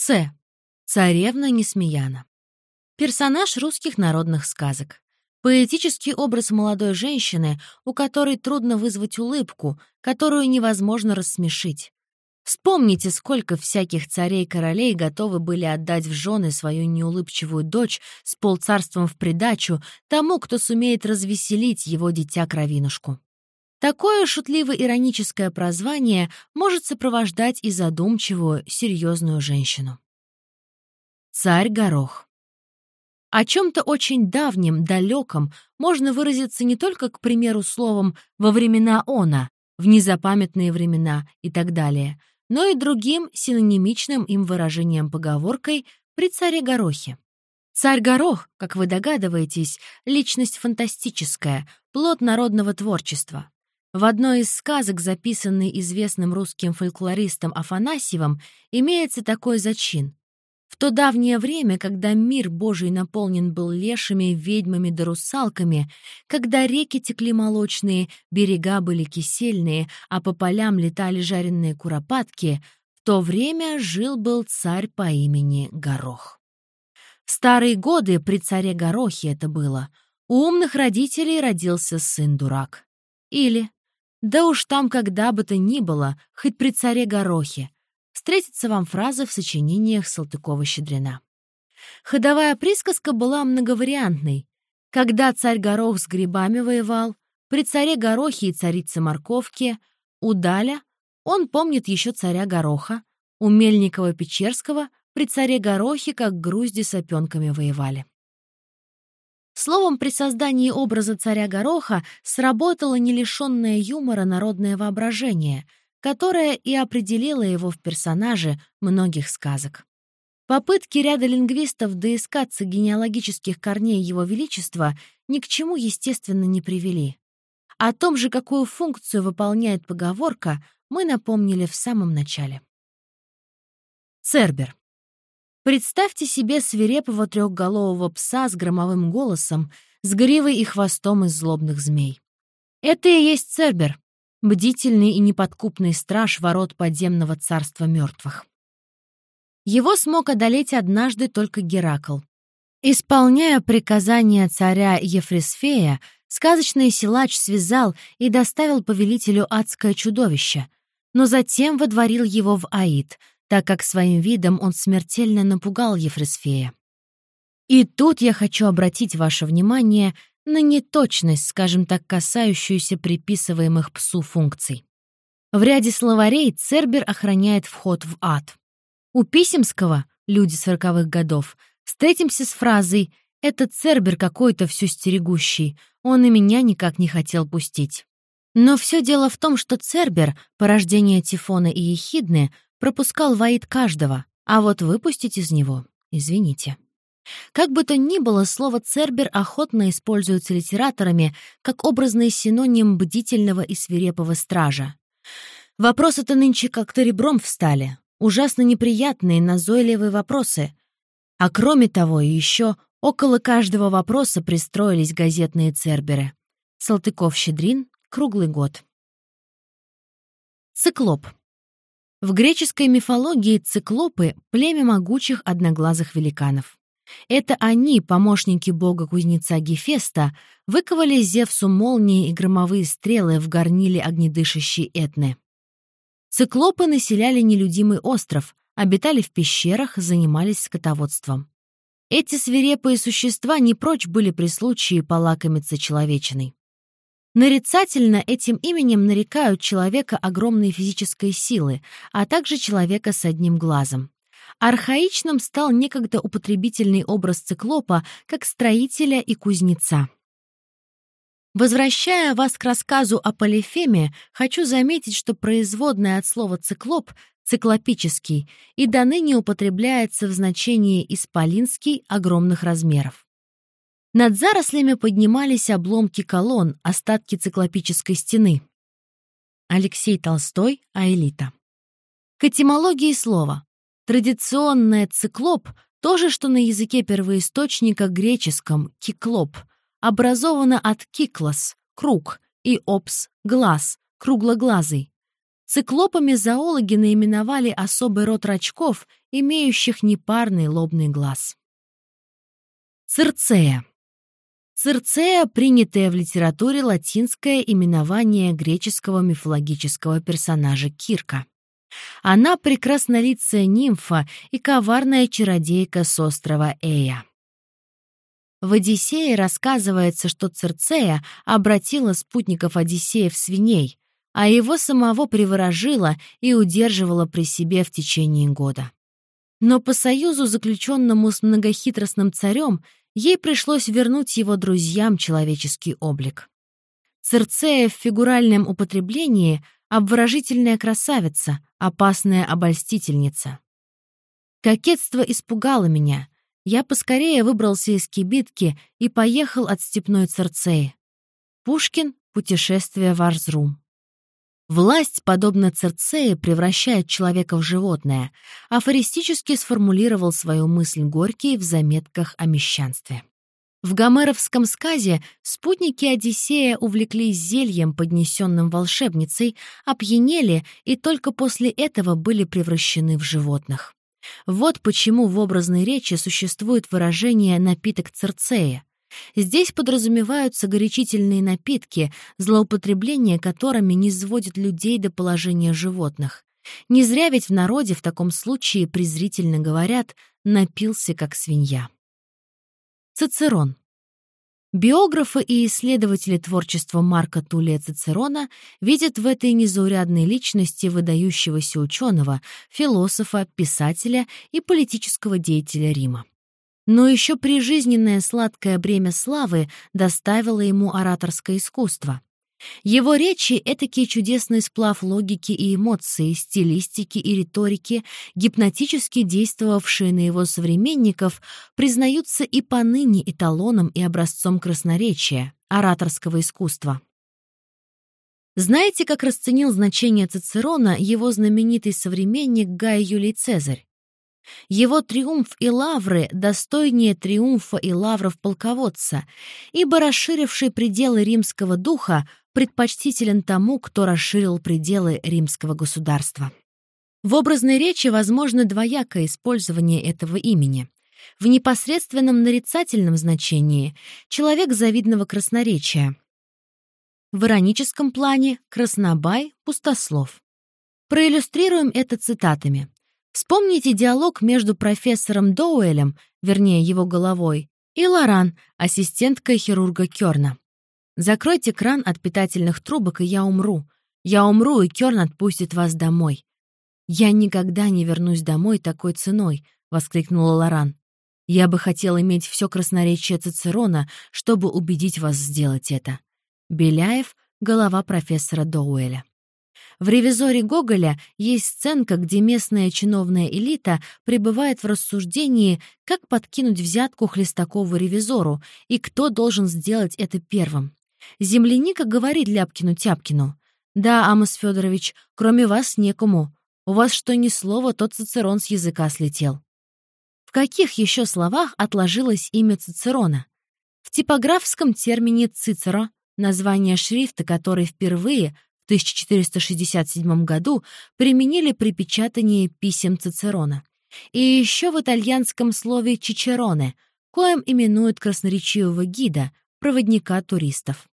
С. Царевна Несмеяна. Персонаж русских народных сказок. Поэтический образ молодой женщины, у которой трудно вызвать улыбку, которую невозможно рассмешить. Вспомните, сколько всяких царей-королей готовы были отдать в жены свою неулыбчивую дочь с полцарством в придачу тому, кто сумеет развеселить его дитя-кровинушку. Такое шутливо-ироническое прозвание может сопровождать и задумчивую, серьезную женщину. Царь-горох. О чем-то очень давнем, далеком можно выразиться не только, к примеру, словом «во времена она», «в незапамятные времена» и так далее, но и другим синонимичным им выражением-поговоркой «при царе Горохе». Царь Горох, как вы догадываетесь, личность фантастическая, плод народного творчества. В одной из сказок, записанной известным русским фольклористом Афанасьевым, имеется такой зачин. В то давнее время, когда мир Божий наполнен был лешими, ведьмами да русалками, когда реки текли молочные, берега были кисельные, а по полям летали жареные куропатки, в то время жил-был царь по имени Горох. В старые годы при царе Горохе это было. У умных родителей родился сын-дурак. Или, да уж там когда бы то ни было, хоть при царе Горохе, встретится вам фраза в сочинениях Салтыкова-Щедрина. Ходовая присказка была многовариантной. Когда царь Горох с грибами воевал, при царе Горохе и царице Морковке, у Даля, он помнит еще царя Гороха, у Мельникова-Печерского при царе Горохе как грузди с опенками воевали. Словом, при создании образа царя Гороха сработало не лишенное юмора народное воображение — которая и определила его в персонаже многих сказок. Попытки ряда лингвистов доискаться генеалогических корней Его Величества ни к чему, естественно, не привели. О том же, какую функцию выполняет поговорка, мы напомнили в самом начале. Цербер. Представьте себе свирепого трехголового пса с громовым голосом, с гривой и хвостом из злобных змей. Это и есть Цербер, бдительный и неподкупный страж ворот подземного царства мертвых. Его смог одолеть однажды только Геракл. Исполняя приказания царя Ефресфея, сказочный силач связал и доставил повелителю адское чудовище, но затем водворил его в Аид, так как своим видом он смертельно напугал Ефресфея. И тут я хочу обратить ваше внимание на неточность, скажем так, касающуюся приписываемых псу функций. В ряде словарей Цербер охраняет вход в ад. У Писемского, люди сороковых годов, встретимся с фразой «Это Цербер какой-то всю стерегущий, он и меня никак не хотел пустить». Но все дело в том, что Цербер, порождение Тифона и Ехидны, пропускал воит каждого, а вот выпустить из него — извините. Как бы то ни было, слово «цербер» охотно используется литераторами как образный синоним бдительного и свирепого стража. Вопросы-то нынче как-то ребром встали. Ужасно неприятные, назойливые вопросы. А кроме того, еще около каждого вопроса пристроились газетные церберы. Салтыков-Щедрин, круглый год. Циклоп. В греческой мифологии циклопы — племя могучих одноглазых великанов. Это они, помощники бога-кузнеца Гефеста, выковали Зевсу молнии и громовые стрелы в горниле огнедышащей Этны. Циклопы населяли нелюдимый остров, обитали в пещерах, занимались скотоводством. Эти свирепые существа не прочь были при случае полакомиться человечиной. Нарицательно этим именем нарекают человека огромной физической силы, а также человека с одним глазом. Архаичным стал некогда употребительный образ циклопа как строителя и кузнеца. Возвращая вас к рассказу о Полифеме, хочу заметить, что производное от слова «циклоп» циклопический и до ныне употребляется в значении «исполинский» огромных размеров. Над зарослями поднимались обломки колонн, остатки циклопической стены. Алексей Толстой, Аэлита. К этимологии слова. Традиционное «циклоп» — то же, что на языке первоисточника греческом «киклоп», образовано от «киклос» — круг, и «опс» — глаз, круглоглазый. Циклопами зоологи наименовали особый род рачков имеющих непарный лобный глаз. Цирцея. Цирцея — принятое в литературе латинское именование греческого мифологического персонажа Кирка. Она прекраснолицая нимфа и коварная чародейка с острова Эя. В «Одиссее» рассказывается, что Цирцея обратила спутников Одиссея в свиней, а его самого приворожила и удерживала при себе в течение года. Но по союзу, заключенному с многохитростным царем, ей пришлось вернуть его друзьям человеческий облик. Цирцея в фигуральном употреблении — обворожительная красавица, опасная обольстительница. Кокетство испугало меня — я поскорее выбрался из кибитки и поехал от степной Церцеи. Пушкин «Путешествие в Арзрум». Власть, подобно Церцее, превращает человека в животное, афористически сформулировал свою мысль Горький в заметках о мещанстве. В гомеровском сказе спутники Одиссея увлеклись зельем, поднесенным волшебницей, опьянели и только после этого были превращены в животных. Вот почему в образной речи существует выражение «напиток Церцея». Здесь подразумеваются горячительные напитки, злоупотребление которыми не сводит людей до положения животных. Не зря ведь в народе в таком случае презрительно говорят «напился, как свинья». Цицерон. Биографы и исследователи творчества Марка Тулия Цицерона видят в этой незаурядной личности выдающегося ученого, философа, писателя и политического деятеля Рима. Но еще прижизненное сладкое бремя славы доставило ему ораторское искусство. Его речи — этакий чудесный сплав логики и эмоций, стилистики и риторики, гипнотически действовавшие на его современников, признаются и поныне эталоном и образцом красноречия, ораторского искусства. Знаете, как расценил значение Цицерона его знаменитый современник Гай Юлий Цезарь? Его триумф и лавры достойнее триумфа и лавров полководца, ибо расширивший пределы римского духа предпочтителен тому, кто расширил пределы римского государства. В образной речи возможно двоякое использование этого имени. В непосредственном нарицательном значении — человек завидного красноречия. В ироническом плане — краснобай, пустослов. Проиллюстрируем это цитатами. Вспомните диалог между профессором Доуэлем, вернее его головой, и Лоран, ассистенткой хирурга Кёрна. Закройте кран от питательных трубок, и я умру. Я умру, и Кёрн отпустит вас домой. «Я никогда не вернусь домой такой ценой», — воскликнула Лоран. «Я бы хотел иметь все красноречие Цицерона, чтобы убедить вас сделать это». Беляев — голова профессора Доуэля. В «Ревизоре Гоголя» есть сценка, где местная чиновная элита пребывает в рассуждении, как подкинуть взятку Хлестакову ревизору и кто должен сделать это первым. Земляника говорит Ляпкину-Тяпкину. «Да, Амос Федорович, кроме вас некому. У вас что ни слово, тот Цицерон с языка слетел». В каких еще словах отложилось имя Цицерона? В типографском термине «цицеро» название шрифта, который впервые 1467 году применили при печатании писем Цицерона. И еще в итальянском слове «чичероне», коим именуют красноречивого гида, проводника туристов.